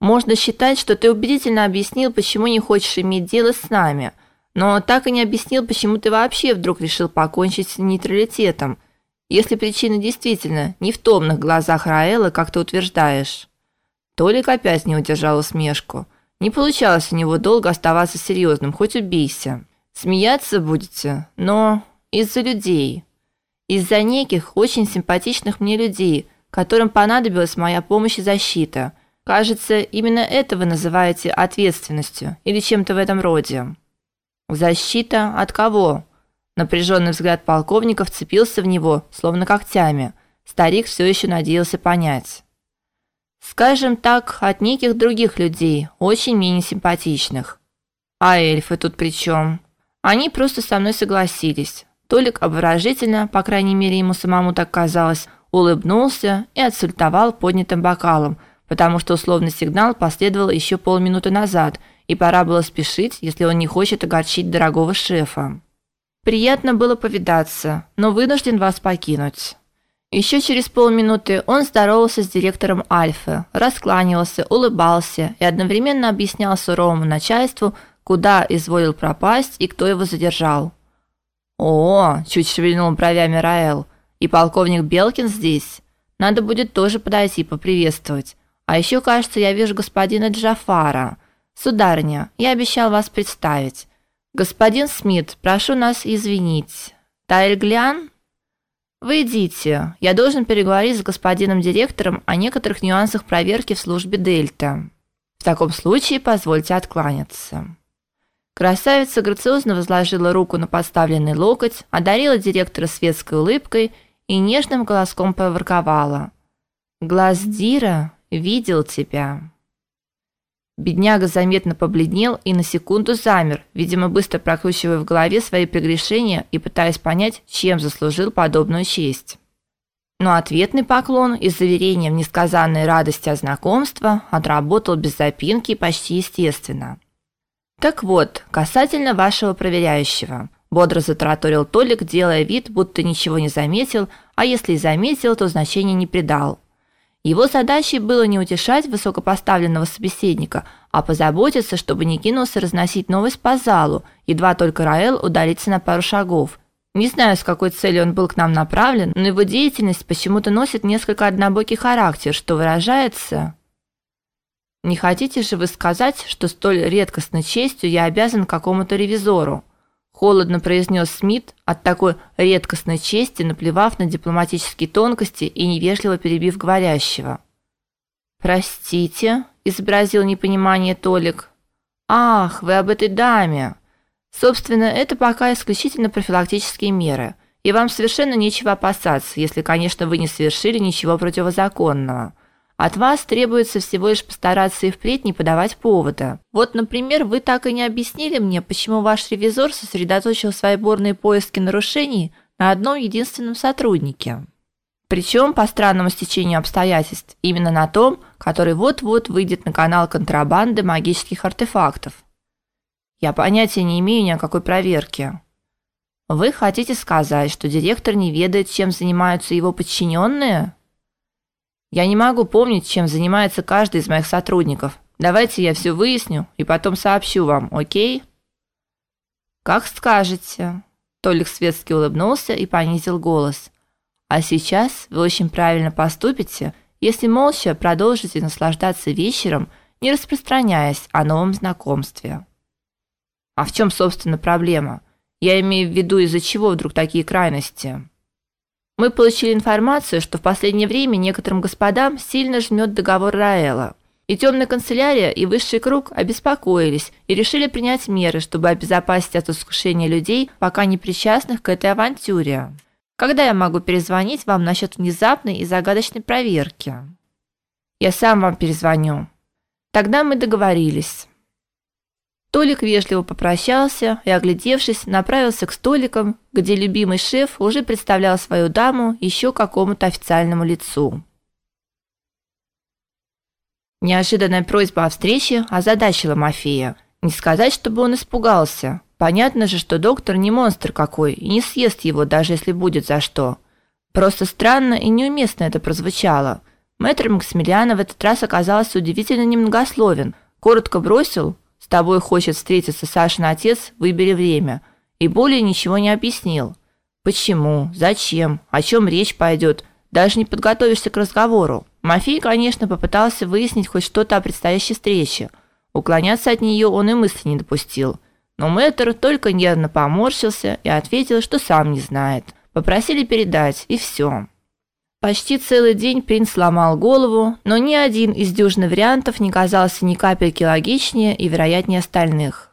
Можно считать, что ты убедительно объяснил, почему не хочешь иметь дело с нами, но так и не объяснил, почему ты вообще вдруг решил покончить с нейтралитетом, если причина действительно не в томных глазах Раэла, как ты утверждаешь. Толик опять не удержал усмешку. Не получалось у него долго оставаться серьезным, хоть убейся. Смеяться будете, но из-за людей. Из-за неких очень симпатичных мне людей, которым понадобилась моя помощь и защита. Кажется, именно это вы называете ответственностью или чем-то в этом роде. Защита от кого? Напряженный взгляд полковника вцепился в него, словно когтями. Старик все еще надеялся понять. Скажем так, от неких других людей, очень мне несимпатичных. А эльфы тут при чем? Они просто со мной согласились. Толик обворожительно, по крайней мере, ему самому так казалось, улыбнулся и отсультовал поднятым бокалом, потому что условный сигнал последовал еще полминуты назад, и пора было спешить, если он не хочет огорчить дорогого шефа. Приятно было повидаться, но вынужден вас покинуть. Еще через полминуты он здоровался с директором Альфы, раскланивался, улыбался и одновременно объяснял суровому начальству, куда изволил пропасть и кто его задержал. О, чуть шевельнул бровями Раэл. И полковник Белкин здесь. Надо будет тоже подойти поприветствовать. А еще, кажется, я вижу господина Джафара. Сударыня, я обещал вас представить. Господин Смит, прошу нас извинить. Тайльглян? Вы идите. Я должен переговорить с господином директором о некоторых нюансах проверки в службе Дельта. В таком случае позвольте откланяться. Красавица грациозно возложила руку на подставленный локоть, одарила директора светской улыбкой и нежным голоском поворковала: "Глаз Дира видел тебя". Бедняга заметно побледнел и на секунду замер, видимо, быстро прокручивая в голове свои прегрешения и пытаясь понять, чем заслужил подобную честь. Но ответный поклон и заверение в несказанной радости от знакомства отработал без запинки и почти естественно. Так вот, касательно вашего проверяющего, бодро затараторил Толик, делая вид, будто ничего не заметил, а если и заметил, то значения не придал. Его задачей было не утешать высокопоставленного собеседника, а позаботиться, чтобы не кинулся разносить новость по залу, едва только Раэл удалится на пару шагов. Не знаю, с какой целью он был к нам направлен, но его деятельность почему-то носит несколько однобокий характер, что выражается Не хотите же вы сказать, что столь редкостной честью я обязан какому-то ревизору? Холодно произнес Смит, от такой редкостной чести наплевав на дипломатические тонкости и невежливо перебив говорящего. Простите, изобразил непонимание Толик. Ах, вы об этой даме. Собственно, это пока исключительно профилактические меры, и вам совершенно нечего опасаться, если, конечно, вы не совершили ничего противозаконного. От вас требуется всего лишь постараться и впредь не подавать повода. Вот, например, вы так и не объяснили мне, почему ваш ревизор сосредоточил свои бурные поиски нарушений на одном единственном сотруднике. Причем по странному стечению обстоятельств, именно на том, который вот-вот выйдет на канал контрабанды магических артефактов. Я понятия не имею ни о какой проверке. Вы хотите сказать, что директор не ведает, чем занимаются его подчиненные? Я не могу помнить, чем занимается каждый из моих сотрудников. Давайте я все выясню и потом сообщу вам, о'кей? Как скажете. Толик светски улыбнулся и понизил голос. А сейчас вы очень правильно поступите, если молча продолжите наслаждаться вечером, не распространяясь о новом знакомстве. А в чем, собственно, проблема? Я имею в виду, из-за чего вдруг такие крайности? Мы получили информацию, что в последнее время некоторым господам сильно жмет договор Раэла. И темная канцелярия, и высший круг обеспокоились и решили принять меры, чтобы обезопасить от искушения людей, пока не причастных к этой авантюре. Когда я могу перезвонить вам насчет внезапной и загадочной проверки? Я сам вам перезвоню. Тогда мы договорились. Толик вежливо попрощался и, оглядевшись, направился к столикам, где любимый шеф уже представлял свою даму еще какому-то официальному лицу. Неожиданная просьба о встрече озадачила Мафея. Не сказать, чтобы он испугался. Понятно же, что доктор не монстр какой и не съест его, даже если будет за что. Просто странно и неуместно это прозвучало. Мэтр Максимилиана в этот раз оказался удивительно немногословен. Коротко бросил: "С тобой хочет встретиться Сашин отец, выбери время", и более ничего не объяснил. Почему? Зачем? О чем речь пойдет? Даже не подготовишься к разговору. Мафей, конечно, попытался выяснить хоть что-то о предстоящей встрече. Уклоняться от нее он и мысли не допустил. Но мэтр только нервно поморщился и ответил, что сам не знает. Попросили передать, и все. Почти целый день принц ломал голову, но ни один из дюжины вариантов не казался ни капельки логичнее и вероятнее остальных.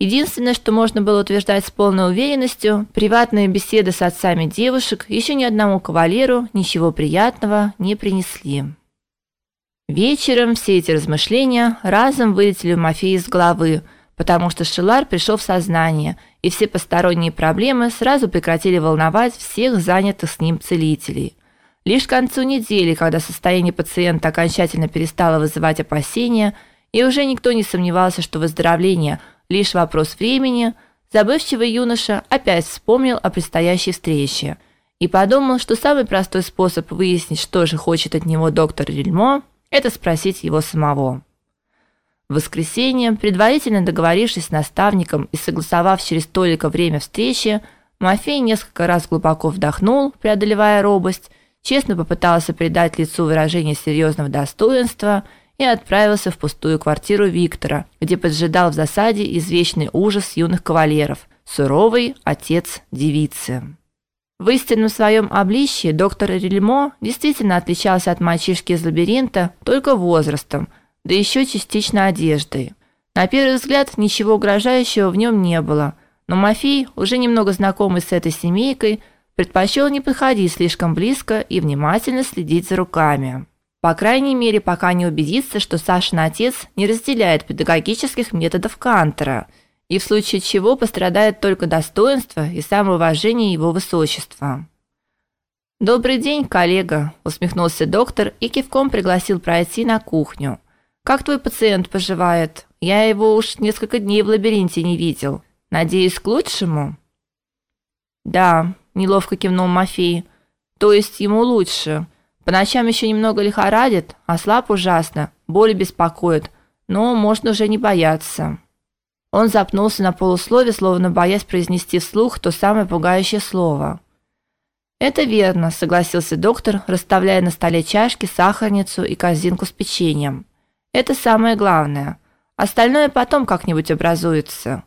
Единственное, что можно было утверждать с полной уверенностью, приватные беседы с отцами девушек еще ни одному кавалеру ничего приятного не принесли. Вечером все эти размышления разом вылетели у Мафии из головы, потому что Шилар пришел в сознание, и все посторонние проблемы сразу прекратили волновать всех занятых с ним целителей. Лишь к концу недели, когда состояние пациента окончательно перестало вызывать опасения, и уже никто не сомневался, что выздоровление лишь вопрос времени, забывчивый юноша опять вспомнил о предстоящей встрече и подумал, что самый простой способ выяснить, что же хочет от него доктор Рельмо, это спросить его самого. В воскресенье, предварительно договорившись с наставником и согласовав через столика время встречи, Мафей несколько раз глубоко вдохнул, преодолевая робость, честно попытался придать лицу выражение серьезного достоинства и отправился в пустую квартиру Виктора, где поджидал в засаде извечный ужас юных кавалеров суровый отец девицы. В истинном своем обличье доктор Рельмо действительно отличался от мальчишки из лабиринта только возрастом – да еще частично одеждой. На первый взгляд ничего угрожающего в нем не было, но Мафий, уже немного знакомый с этой семейкой, предпочел не подходить слишком близко и внимательно следить за руками. По крайней мере, пока не убедится, что Сашин отец не разделяет педагогических методов Кантера, и в случае чего пострадает только достоинство и самоуважение его высочества. Добрый день, коллега, усмехнулся доктор и кивком пригласил пройти на кухню. Как твой пациент поживает? Я его уж несколько дней в лабиринте не видел. Надеюсь, к лучшему. Да, неловко кивнул Мафей. То есть ему лучше. По ночам еще немного лихорадит, а слаб ужасно, боли беспокоит, но можно уже не бояться. Он запнулся на полуслове, словно боясь произнести вслух то самое пугающее слово. Это верно, согласился доктор, расставляя на столе чашки, сахарницу и корзинку с печеньем. Это самое главное. Остальное потом как-нибудь образуется.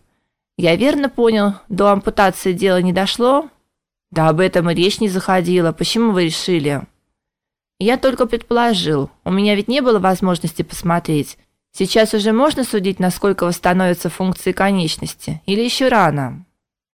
Я верно понял, до ампутации дело не дошло? Да об этом и речь не заходила. Почему вы решили? Я только предположил. У меня ведь не было возможности посмотреть. Сейчас уже можно судить, насколько восстановятся функции конечности, или еще рано?